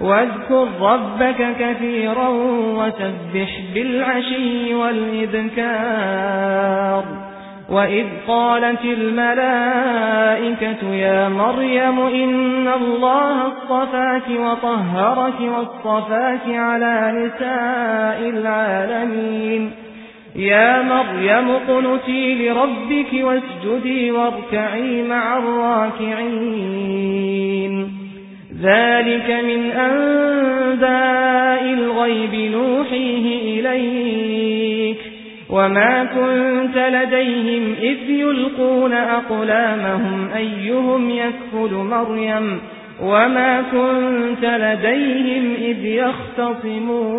واذكر ربك كثيرا وسبح بالعشي والإذكار. وإذ قالت الملائكة يا مريم إن الله اصطفاك وطهرك واصطفاك على نساء العالمين. يا مريم قنتي لربك واسجدي واركعي مع الراكعين. ذلك من أنباء الغيب نوحيه إليك وما كنت لديهم إذ يلقون أقلامهم أيهم يكفل مريم وما كنت لديهم إذ يختصمون